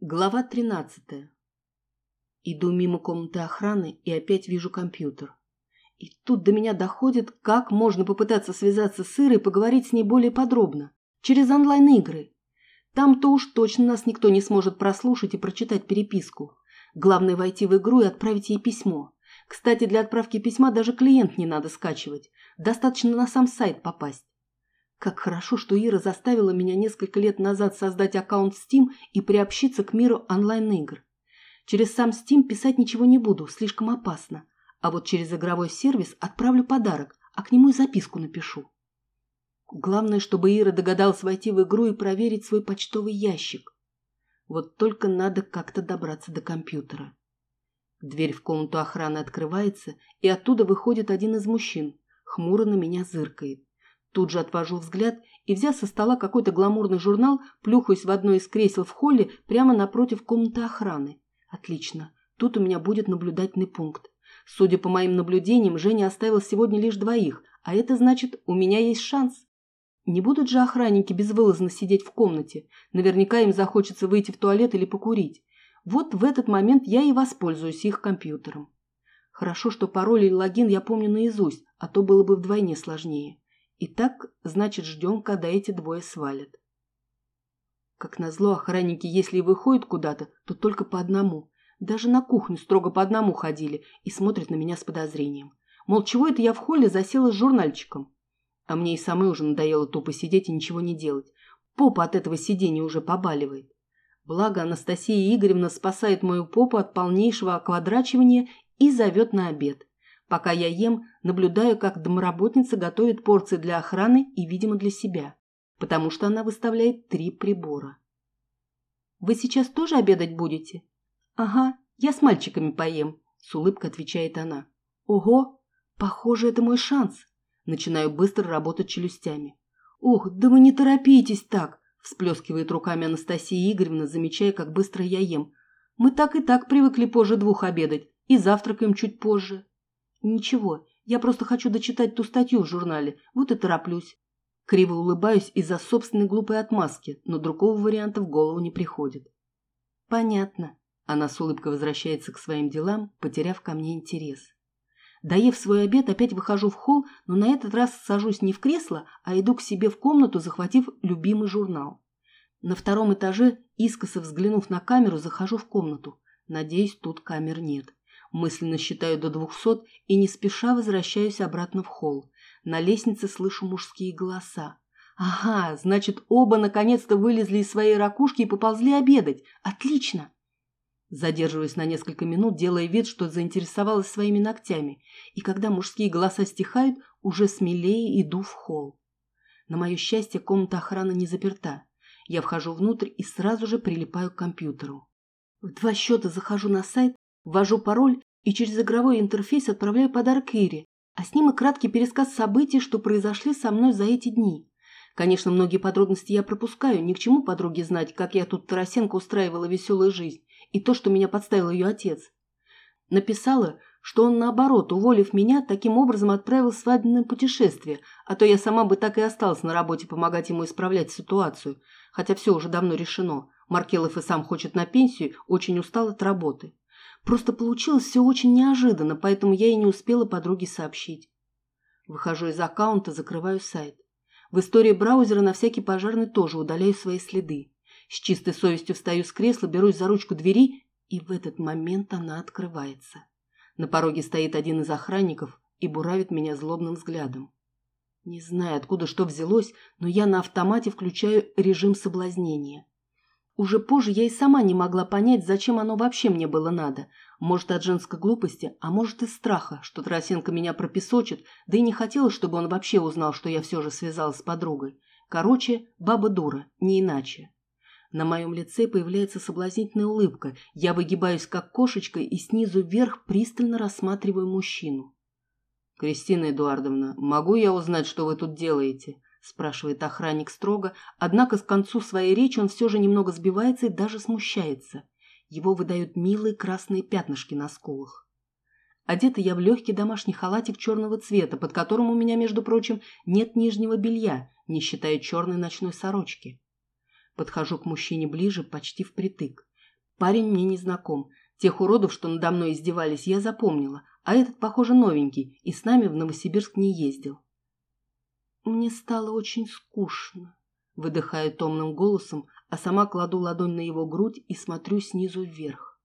Глава 13. Иду мимо комнаты охраны и опять вижу компьютер. И тут до меня доходит, как можно попытаться связаться с Ирой и поговорить с ней более подробно. Через онлайн-игры. Там-то уж точно нас никто не сможет прослушать и прочитать переписку. Главное войти в игру и отправить ей письмо. Кстати, для отправки письма даже клиент не надо скачивать. Достаточно на сам сайт попасть. Как хорошо, что Ира заставила меня несколько лет назад создать аккаунт Steam и приобщиться к миру онлайн-игр. Через сам Steam писать ничего не буду, слишком опасно. А вот через игровой сервис отправлю подарок, а к нему и записку напишу. Главное, чтобы Ира догадалась войти в игру и проверить свой почтовый ящик. Вот только надо как-то добраться до компьютера. Дверь в комнату охраны открывается, и оттуда выходит один из мужчин, хмуро на меня зыркает. Тут же отвожу взгляд и, взяв со стола какой-то гламурный журнал, плюхаюсь в одно из кресел в холле прямо напротив комнаты охраны. Отлично. Тут у меня будет наблюдательный пункт. Судя по моим наблюдениям, Женя оставил сегодня лишь двоих, а это значит, у меня есть шанс. Не будут же охранники безвылазно сидеть в комнате. Наверняка им захочется выйти в туалет или покурить. Вот в этот момент я и воспользуюсь их компьютером. Хорошо, что пароль или логин я помню наизусть, а то было бы вдвойне сложнее. Итак, значит, ждем, когда эти двое свалят. Как назло, охранники, если и выходят куда-то, то только по одному. Даже на кухню строго по одному ходили и смотрят на меня с подозрением. Мол, чего это я в холле засела с журнальчиком? А мне и самой уже надоело тупо сидеть и ничего не делать. Попа от этого сидения уже побаливает. Благо, Анастасия Игоревна спасает мою попу от полнейшего оквадрачивания и зовет на обед. Пока я ем, наблюдаю, как домработница готовит порции для охраны и, видимо, для себя, потому что она выставляет три прибора. «Вы сейчас тоже обедать будете?» «Ага, я с мальчиками поем», – с улыбкой отвечает она. «Ого, похоже, это мой шанс». Начинаю быстро работать челюстями. «Ух, да вы не торопитесь так!» – всплескивает руками Анастасия Игоревна, замечая, как быстро я ем. «Мы так и так привыкли позже двух обедать и завтракаем чуть позже». «Ничего, я просто хочу дочитать ту статью в журнале, вот и тороплюсь». Криво улыбаюсь из-за собственной глупой отмазки, но другого варианта в голову не приходит. «Понятно». Она с улыбкой возвращается к своим делам, потеряв ко мне интерес. Доев свой обед, опять выхожу в холл, но на этот раз сажусь не в кресло, а иду к себе в комнату, захватив любимый журнал. На втором этаже, искоса взглянув на камеру, захожу в комнату. Надеюсь, тут камер нет. Мысленно считаю до двухсот и не спеша возвращаюсь обратно в холл. На лестнице слышу мужские голоса. Ага, значит, оба наконец-то вылезли из своей ракушки и поползли обедать. Отлично! Задерживаюсь на несколько минут, делая вид, что заинтересовалась своими ногтями. И когда мужские голоса стихают, уже смелее иду в холл. На мое счастье, комната охраны не заперта. Я вхожу внутрь и сразу же прилипаю к компьютеру. В два счета захожу на сайт Ввожу пароль и через игровой интерфейс отправляю подарок Ире, а с ним и краткий пересказ событий, что произошли со мной за эти дни. Конечно, многие подробности я пропускаю, ни к чему подруге знать, как я тут Тарасенко устраивала веселую жизнь, и то, что меня подставил ее отец. Написала, что он, наоборот, уволив меня, таким образом отправил свадебное путешествие, а то я сама бы так и осталась на работе помогать ему исправлять ситуацию, хотя все уже давно решено. Маркелов и сам хочет на пенсию, очень устал от работы. Просто получилось все очень неожиданно, поэтому я и не успела подруге сообщить. Выхожу из аккаунта, закрываю сайт. В истории браузера на всякий пожарный тоже удаляю свои следы. С чистой совестью встаю с кресла, берусь за ручку двери, и в этот момент она открывается. На пороге стоит один из охранников и буравит меня злобным взглядом. Не знаю, откуда что взялось, но я на автомате включаю режим соблазнения. Уже позже я и сама не могла понять, зачем оно вообще мне было надо. Может, от женской глупости, а может, из страха, что Тарасенко меня пропесочит, да и не хотела, чтобы он вообще узнал, что я все же связалась с подругой. Короче, баба дура, не иначе. На моем лице появляется соблазнительная улыбка. Я выгибаюсь, как кошечка, и снизу вверх пристально рассматриваю мужчину. «Кристина Эдуардовна, могу я узнать, что вы тут делаете?» Спрашивает охранник строго, однако к концу своей речи он все же немного сбивается и даже смущается. Его выдают милые красные пятнышки на скулах. Одета я в легкий домашний халатик черного цвета, под которым у меня, между прочим, нет нижнего белья, не считая черной ночной сорочки. Подхожу к мужчине ближе, почти впритык. Парень мне не знаком. Тех уродов, что надо мной издевались, я запомнила, а этот, похоже, новенький и с нами в Новосибирск не ездил. Мне стало очень скучно, выдыхая томным голосом, а сама кладу ладонь на его грудь и смотрю снизу вверх.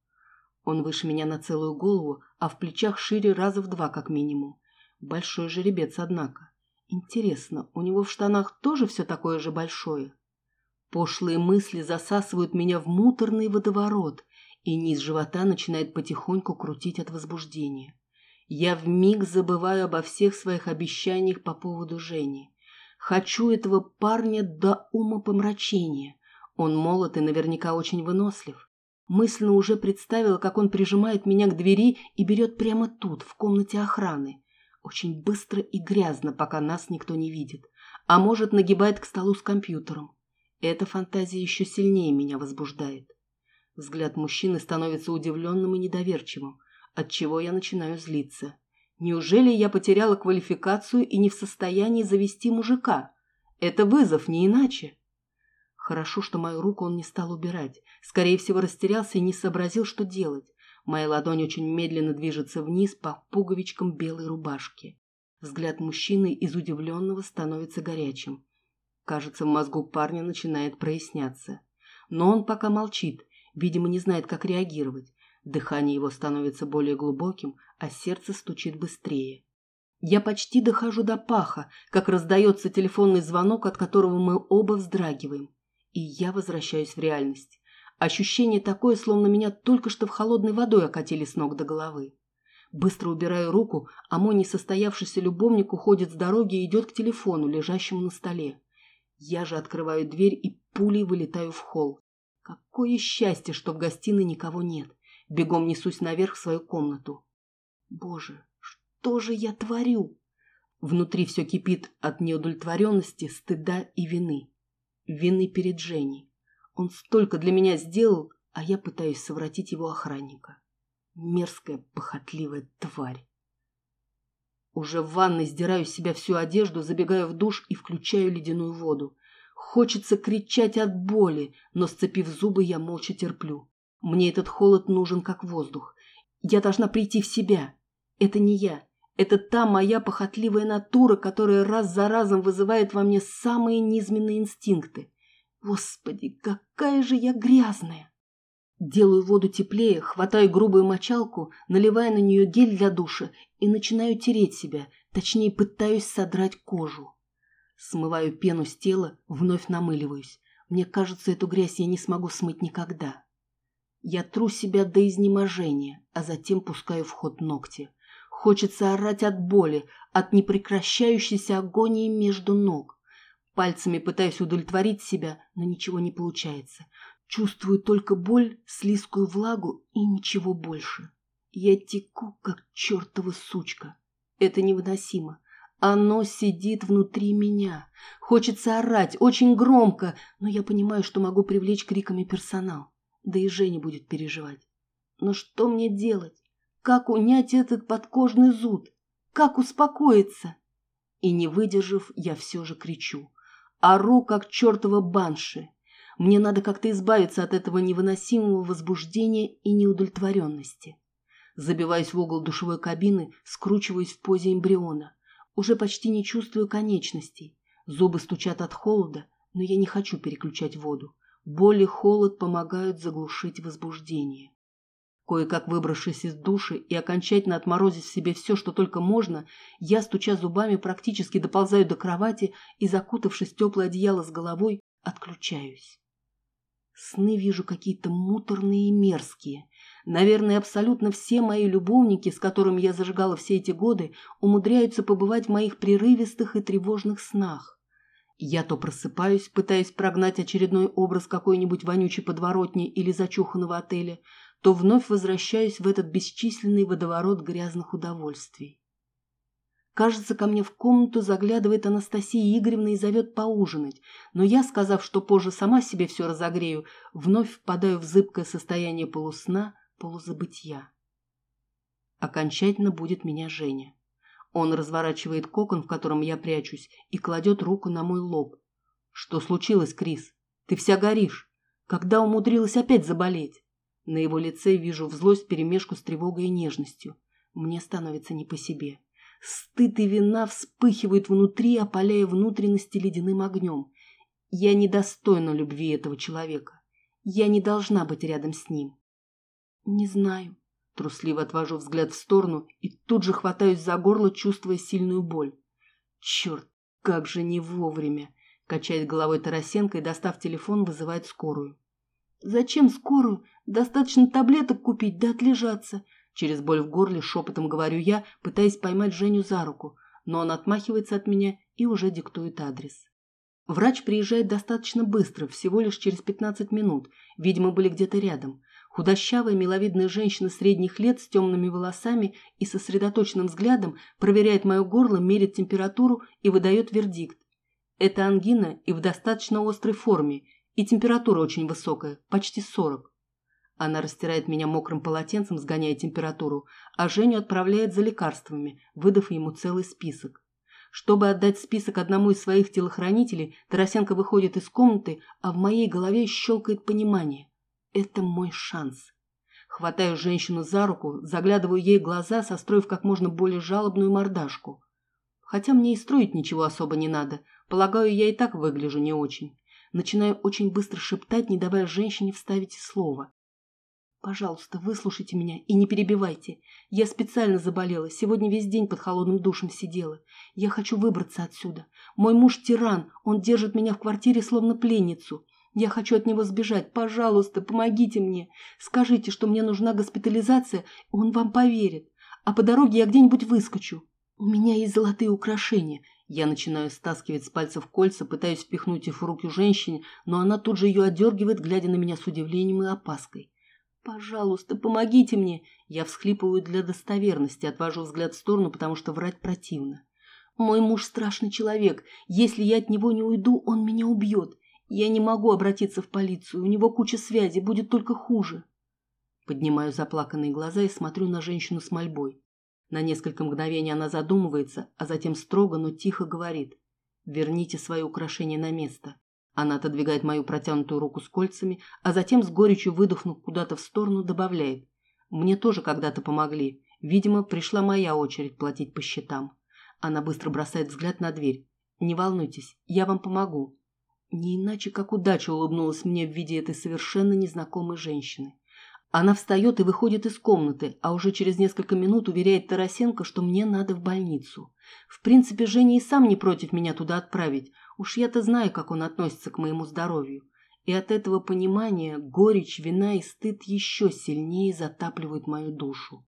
Он выше меня на целую голову, а в плечах шире раза в два как минимум. Большой жеребец, однако. Интересно, у него в штанах тоже все такое же большое? Пошлые мысли засасывают меня в муторный водоворот, и низ живота начинает потихоньку крутить от возбуждения. Я вмиг забываю обо всех своих обещаниях по поводу Жени. Хочу этого парня до ума помрачения. Он молод и наверняка очень вынослив. Мысленно уже представила, как он прижимает меня к двери и берет прямо тут, в комнате охраны. Очень быстро и грязно, пока нас никто не видит. А может, нагибает к столу с компьютером. Эта фантазия еще сильнее меня возбуждает. Взгляд мужчины становится удивленным и недоверчивым, отчего я начинаю злиться. Неужели я потеряла квалификацию и не в состоянии завести мужика? Это вызов, не иначе. Хорошо, что мою руку он не стал убирать. Скорее всего, растерялся и не сообразил, что делать. Моя ладонь очень медленно движется вниз по пуговичкам белой рубашки. Взгляд мужчины из удивленного становится горячим. Кажется, в мозгу парня начинает проясняться. Но он пока молчит, видимо, не знает, как реагировать. Дыхание его становится более глубоким, а сердце стучит быстрее. Я почти дохожу до паха, как раздается телефонный звонок, от которого мы оба вздрагиваем. И я возвращаюсь в реальность. Ощущение такое, словно меня только что в холодной водой окатили с ног до головы. Быстро убираю руку, а мой несостоявшийся любовник уходит с дороги и идет к телефону, лежащему на столе. Я же открываю дверь и пулей вылетаю в холл. Какое счастье, что в гостиной никого нет. Бегом несусь наверх в свою комнату. Боже, что же я творю? Внутри все кипит от неудовлетворенности, стыда и вины. Вины перед Женей. Он столько для меня сделал, а я пытаюсь совратить его охранника. Мерзкая, похотливая тварь. Уже в ванной сдираю с себя всю одежду, забегаю в душ и включаю ледяную воду. Хочется кричать от боли, но, сцепив зубы, я молча терплю. Мне этот холод нужен, как воздух. Я должна прийти в себя. Это не я. Это та моя похотливая натура, которая раз за разом вызывает во мне самые низменные инстинкты. Господи, какая же я грязная! Делаю воду теплее, хватаю грубую мочалку, наливая на нее гель для душа и начинаю тереть себя, точнее пытаюсь содрать кожу. Смываю пену с тела, вновь намыливаюсь. Мне кажется, эту грязь я не смогу смыть никогда. Я тру себя до изнеможения, а затем пускаю в ход ногти. Хочется орать от боли, от непрекращающейся агонии между ног. Пальцами пытаюсь удовлетворить себя, но ничего не получается. Чувствую только боль, слизкую влагу и ничего больше. Я теку, как чертова сучка. Это невыносимо. Оно сидит внутри меня. Хочется орать очень громко, но я понимаю, что могу привлечь криками персонал. Да и Женя будет переживать. Но что мне делать? Как унять этот подкожный зуд? Как успокоиться? И не выдержав, я все же кричу. Ору, как чертова банши. Мне надо как-то избавиться от этого невыносимого возбуждения и неудовлетворенности. Забиваюсь в угол душевой кабины, скручиваюсь в позе эмбриона. Уже почти не чувствую конечностей. Зубы стучат от холода, но я не хочу переключать воду. Боль и холод помогают заглушить возбуждение. Кое-как выбравшись из души и окончательно отморозив себе все, что только можно, я, стуча зубами, практически доползаю до кровати и, закутавшись в теплое одеяло с головой, отключаюсь. Сны вижу какие-то муторные и мерзкие. Наверное, абсолютно все мои любовники, с которыми я зажигала все эти годы, умудряются побывать в моих прерывистых и тревожных снах. Я то просыпаюсь, пытаясь прогнать очередной образ какой-нибудь вонючей подворотни или зачуханного отеля, то вновь возвращаюсь в этот бесчисленный водоворот грязных удовольствий. Кажется, ко мне в комнату заглядывает Анастасия Игоревна и зовет поужинать, но я, сказав, что позже сама себе все разогрею, вновь впадаю в зыбкое состояние полусна, полузабытия. Окончательно будет меня Женя. Он разворачивает кокон, в котором я прячусь, и кладет руку на мой лоб. «Что случилось, Крис? Ты вся горишь. Когда умудрилась опять заболеть?» На его лице вижу в злость перемешку с тревогой и нежностью. Мне становится не по себе. Стыд и вина вспыхивают внутри, опаляя внутренности ледяным огнем. Я недостойна любви этого человека. Я не должна быть рядом с ним. Не знаю. Трусливо отвожу взгляд в сторону и тут же хватаюсь за горло, чувствуя сильную боль. Черт, как же не вовремя. Качает головой Тарасенко и, достав телефон, вызывает скорую. «Зачем скорую? Достаточно таблеток купить да отлежаться». Через боль в горле шепотом говорю я, пытаясь поймать Женю за руку, но он отмахивается от меня и уже диктует адрес. Врач приезжает достаточно быстро, всего лишь через 15 минут. Видимо, были где-то рядом. Худощавая, миловидная женщина средних лет с темными волосами и сосредоточенным взглядом проверяет мое горло, мерит температуру и выдает вердикт. Это ангина и в достаточно острой форме, и температура очень высокая, почти 40. Она растирает меня мокрым полотенцем, сгоняя температуру, а Женю отправляет за лекарствами, выдав ему целый список. Чтобы отдать список одному из своих телохранителей, Тарасенко выходит из комнаты, а в моей голове щелкает понимание. Это мой шанс. Хватаю женщину за руку, заглядываю ей глаза, состроив как можно более жалобную мордашку. Хотя мне и строить ничего особо не надо. Полагаю, я и так выгляжу не очень. Начинаю очень быстро шептать, не давая женщине вставить слово. Пожалуйста, выслушайте меня и не перебивайте. Я специально заболела, сегодня весь день под холодным душем сидела. Я хочу выбраться отсюда. Мой муж тиран, он держит меня в квартире словно пленницу. Я хочу от него сбежать. Пожалуйста, помогите мне. Скажите, что мне нужна госпитализация, он вам поверит. А по дороге я где-нибудь выскочу. У меня есть золотые украшения. Я начинаю стаскивать с пальцев кольца, пытаюсь впихнуть их в руки женщине, но она тут же ее отдергивает, глядя на меня с удивлением и опаской. «Пожалуйста, помогите мне!» Я всхлипываю для достоверности, отвожу взгляд в сторону, потому что врать противно. «Мой муж страшный человек. Если я от него не уйду, он меня убьет. Я не могу обратиться в полицию. У него куча связей, будет только хуже». Поднимаю заплаканные глаза и смотрю на женщину с мольбой. На несколько мгновений она задумывается, а затем строго, но тихо говорит. «Верните свои украшения на место. Она отодвигает мою протянутую руку с кольцами, а затем с горечью выдохнув куда-то в сторону, добавляет. «Мне тоже когда-то помогли. Видимо, пришла моя очередь платить по счетам». Она быстро бросает взгляд на дверь. «Не волнуйтесь, я вам помогу». Не иначе, как удача улыбнулась мне в виде этой совершенно незнакомой женщины. Она встает и выходит из комнаты, а уже через несколько минут уверяет Тарасенко, что мне надо в больницу. В принципе, Женя и сам не против меня туда отправить. Уж я-то знаю, как он относится к моему здоровью. И от этого понимания горечь, вина и стыд еще сильнее затапливают мою душу.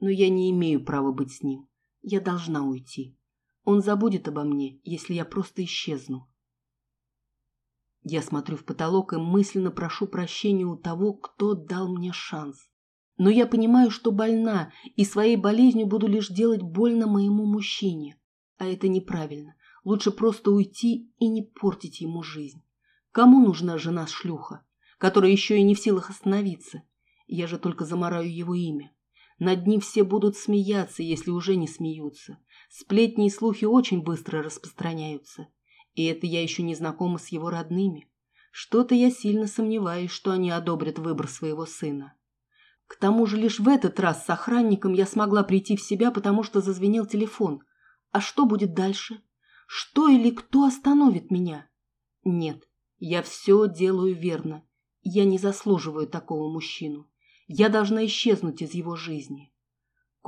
Но я не имею права быть с ним. Я должна уйти. Он забудет обо мне, если я просто исчезну. Я смотрю в потолок и мысленно прошу прощения у того, кто дал мне шанс. Но я понимаю, что больна, и своей болезнью буду лишь делать больно моему мужчине. А это неправильно. Лучше просто уйти и не портить ему жизнь. Кому нужна жена-шлюха, которая еще и не в силах остановиться? Я же только замораю его имя. Над ним все будут смеяться, если уже не смеются. Сплетни и слухи очень быстро распространяются. И это я еще не знакома с его родными. Что-то я сильно сомневаюсь, что они одобрят выбор своего сына. К тому же лишь в этот раз с охранником я смогла прийти в себя, потому что зазвенел телефон. А что будет дальше? Что или кто остановит меня? Нет, я все делаю верно. Я не заслуживаю такого мужчину. Я должна исчезнуть из его жизни.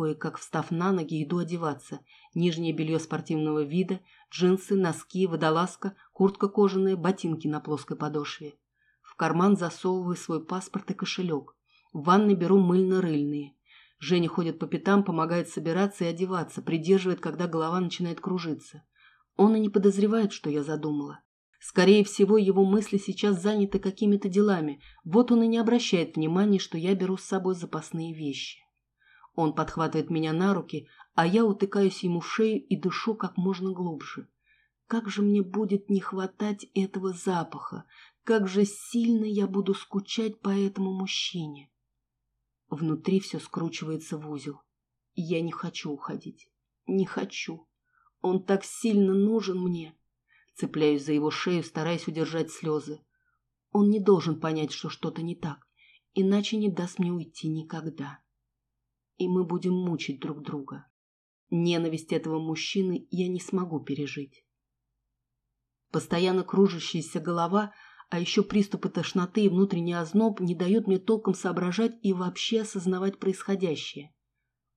Кое-как встав на ноги, иду одеваться. Нижнее белье спортивного вида, джинсы, носки, водолазка, куртка кожаная, ботинки на плоской подошве. В карман засовываю свой паспорт и кошелек. В ванной беру мыльно-рыльные. Женя ходит по пятам, помогает собираться и одеваться, придерживает, когда голова начинает кружиться. Он и не подозревает, что я задумала. Скорее всего, его мысли сейчас заняты какими-то делами. Вот он и не обращает внимания, что я беру с собой запасные вещи. Он подхватывает меня на руки, а я утыкаюсь ему в шею и дышу как можно глубже. Как же мне будет не хватать этого запаха, как же сильно я буду скучать по этому мужчине. Внутри все скручивается в узел. Я не хочу уходить. Не хочу. Он так сильно нужен мне. Цепляюсь за его шею, стараясь удержать слезы. Он не должен понять, что что-то не так. иначе не даст мне уйти никогда. И мы будем мучить друг друга. Ненависть этого мужчины я не смогу пережить. Постоянно кружащаяся голова, а еще приступы тошноты и внутренний озноб не дают мне толком соображать и вообще осознавать происходящее.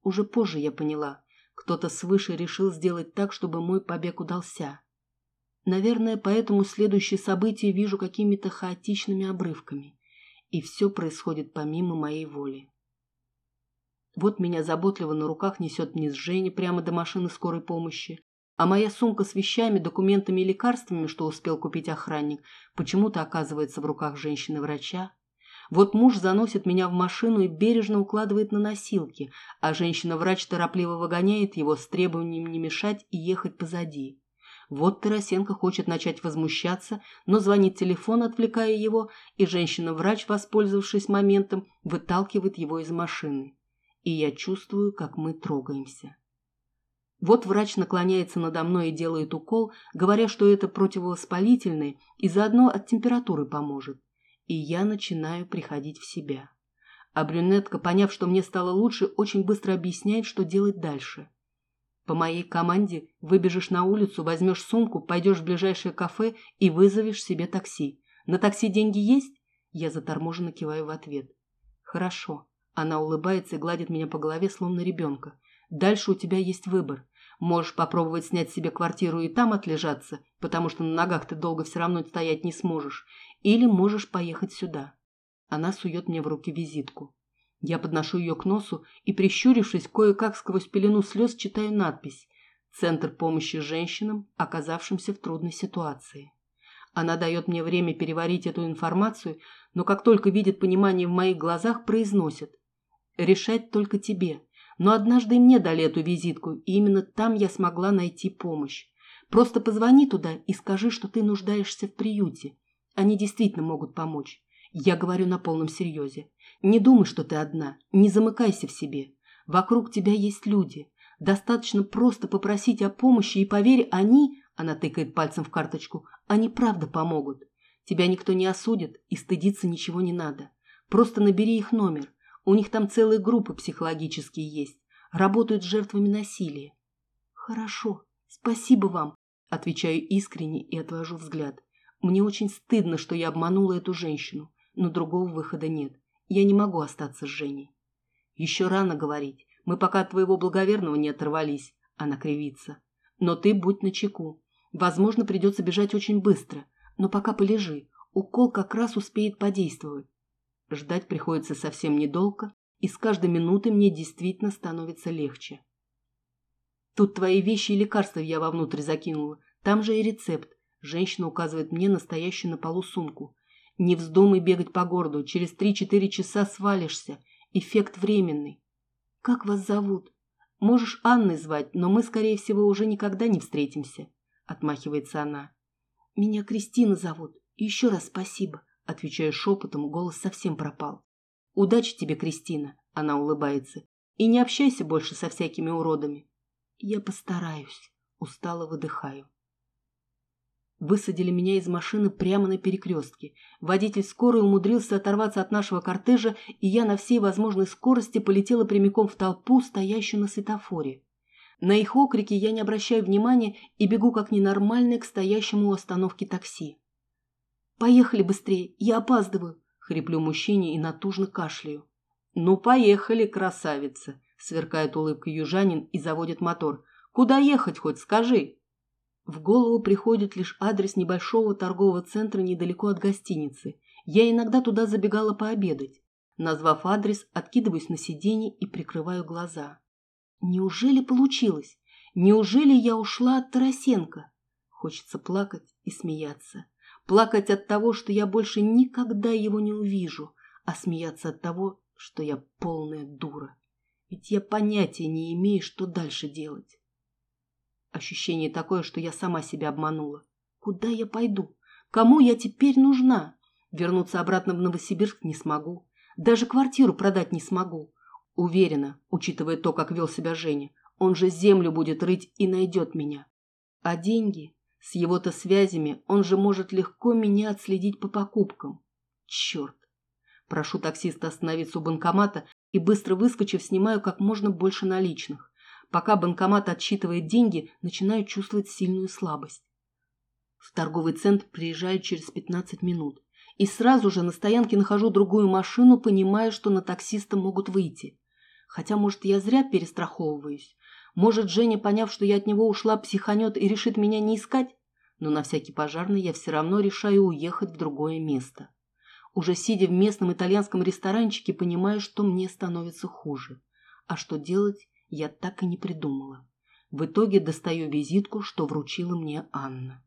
Уже позже я поняла, кто-то свыше решил сделать так, чтобы мой побег удался. Наверное, поэтому следующие события вижу какими-то хаотичными обрывками, и все происходит помимо моей воли. Вот меня заботливо на руках несет вниз Женя прямо до машины скорой помощи, а моя сумка с вещами, документами и лекарствами, что успел купить охранник, почему-то оказывается в руках женщины-врача. Вот муж заносит меня в машину и бережно укладывает на носилки, а женщина-врач торопливо выгоняет его с требованием не мешать и ехать позади. Вот Тарасенко хочет начать возмущаться, но звонит телефон, отвлекая его, и женщина-врач, воспользовавшись моментом, выталкивает его из машины. И я чувствую, как мы трогаемся. Вот врач наклоняется надо мной и делает укол, говоря, что это противовоспалительное и заодно от температуры поможет. И я начинаю приходить в себя. А брюнетка, поняв, что мне стало лучше, очень быстро объясняет, что делать дальше. По моей команде выбежишь на улицу, возьмешь сумку, пойдешь в ближайшее кафе и вызовешь себе такси. На такси деньги есть? Я заторможенно киваю в ответ. Хорошо. Она улыбается и гладит меня по голове, словно ребенка. Дальше у тебя есть выбор. Можешь попробовать снять себе квартиру и там отлежаться, потому что на ногах ты долго все равно стоять не сможешь. Или можешь поехать сюда. Она сует мне в руки визитку. Я подношу ее к носу и, прищурившись, кое-как сквозь пелену слез читаю надпись «Центр помощи женщинам, оказавшимся в трудной ситуации». Она дает мне время переварить эту информацию, но как только видит понимание в моих глазах, произносит «Решать только тебе, но однажды мне дали эту визитку, и именно там я смогла найти помощь. Просто позвони туда и скажи, что ты нуждаешься в приюте. Они действительно могут помочь. Я говорю на полном серьезе. Не думай, что ты одна. Не замыкайся в себе. Вокруг тебя есть люди. Достаточно просто попросить о помощи, и поверь, они, она тыкает пальцем в карточку, они правда помогут. Тебя никто не осудит, и стыдиться ничего не надо. Просто набери их номер. У них там целые группы психологические есть. Работают с жертвами насилия. Хорошо, спасибо вам, отвечаю искренне и отвожу взгляд. Мне очень стыдно, что я обманула эту женщину, но другого выхода нет. Я не могу остаться с Женей. Еще рано говорить. Мы пока от твоего благоверного не оторвались. Она кривится. Но ты будь начеку. Возможно, придется бежать очень быстро. Но пока полежи. Укол как раз успеет подействовать. Ждать приходится совсем недолго, и с каждой минутой мне действительно становится легче. Тут твои вещи и лекарства я вовнутрь закинула. Там же и рецепт. Женщина указывает мне настоящую на полу сумку. Не вздумай бегать по городу. Через три-четыре часа свалишься. Эффект временный. Как вас зовут? Можешь Анной звать, но мы, скорее всего, уже никогда не встретимся. Отмахивается она. Меня Кристина зовут. Еще раз спасибо. Отвечаю шепотом, голос совсем пропал. «Удачи тебе, Кристина!» – она улыбается. «И не общайся больше со всякими уродами». «Я постараюсь», – устало выдыхаю. Высадили меня из машины прямо на перекрестке. Водитель скорой умудрился оторваться от нашего кортежа, и я на всей возможной скорости полетела прямиком в толпу, стоящую на светофоре. На их окрики я не обращаю внимания и бегу как ненормальная к стоящему у остановки такси. «Поехали быстрее, я опаздываю», — хриплю мужчине и натужно кашляю. «Ну, поехали, красавица», — сверкает улыбкой южанин и заводит мотор. «Куда ехать хоть, скажи?» В голову приходит лишь адрес небольшого торгового центра недалеко от гостиницы. Я иногда туда забегала пообедать. Назвав адрес, откидываюсь на сиденье и прикрываю глаза. Неужели получилось? Неужели я ушла от Тарасенко? Хочется плакать и смеяться. Плакать от того, что я больше никогда его не увижу, а смеяться от того, что я полная дура. Ведь я понятия не имею, что дальше делать. Ощущение такое, что я сама себя обманула. Куда я пойду? Кому я теперь нужна? Вернуться обратно в Новосибирск не смогу. Даже квартиру продать не смогу. Уверена, учитывая то, как вел себя Женя, он же землю будет рыть и найдет меня. А деньги? С его-то связями он же может легко меня отследить по покупкам. Черт! Прошу таксиста остановиться у банкомата и, быстро выскочив, снимаю как можно больше наличных. Пока банкомат отсчитывает деньги, начинаю чувствовать сильную слабость. В торговый центр приезжаю через 15 минут. И сразу же на стоянке нахожу другую машину, понимая, что на таксиста могут выйти. Хотя, может, я зря перестраховываюсь. Может, Женя, поняв, что я от него ушла, психанет и решит меня не искать? Но на всякий пожарный я все равно решаю уехать в другое место. Уже сидя в местном итальянском ресторанчике, понимаю, что мне становится хуже. А что делать, я так и не придумала. В итоге достаю визитку, что вручила мне Анна.